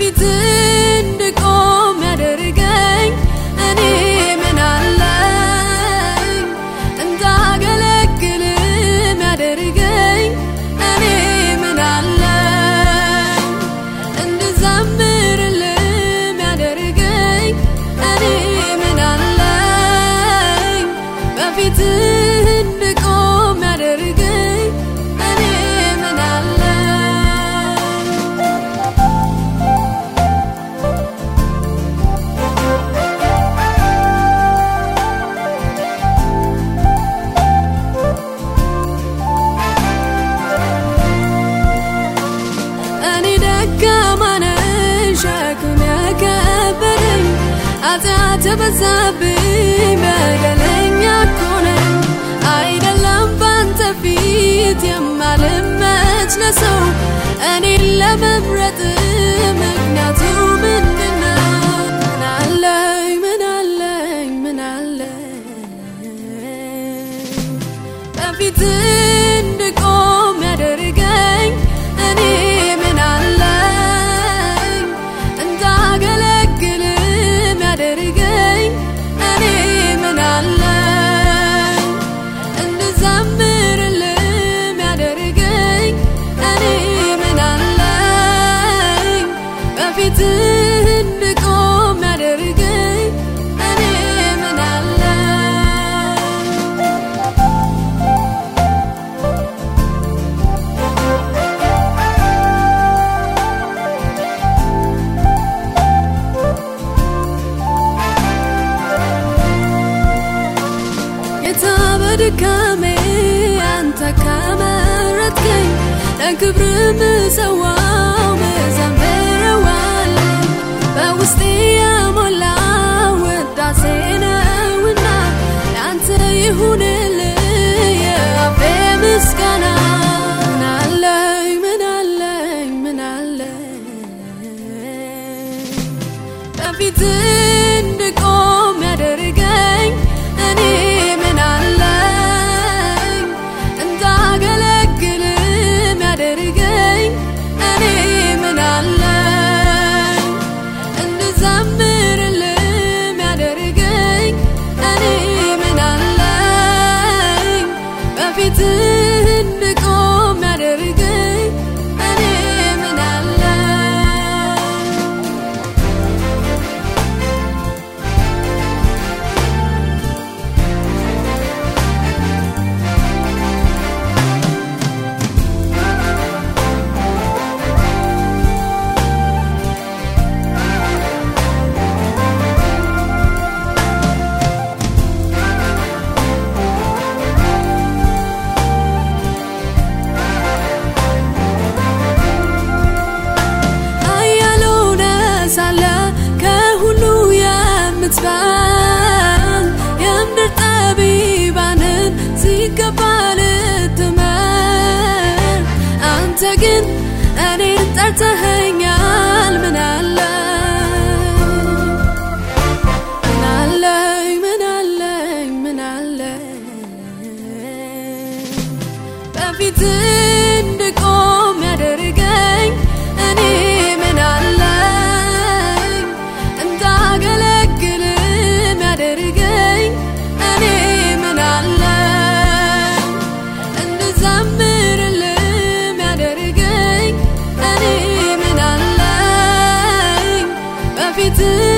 በፊት እንድቆም የበዛብኝ በደለኛ እኮ ነኝ። አይደለም ባንተ ፊት የማልመች ለሰው እኔን ለመምረጥ ምክንያቱ ምንድነው? ምን አለኝ? ምን አለኝ? ምን አለኝ? በፊት በፊት እንድቆም ያደርገኝ እኔ ምን አለኝ ጌታ በድካሜ አንተ ከመረጥከኝ ለክብር ምሰዋው ይሁንልህ። ምስጋና ምን አለኝ ምን አለኝ እንድቆም ያደርገኝ እኔ አንተ ግን እኔን ጠርተኸኛል። ምን አለኝ በፊት እንድቆም በፊት እንድቆም